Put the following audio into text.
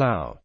plow.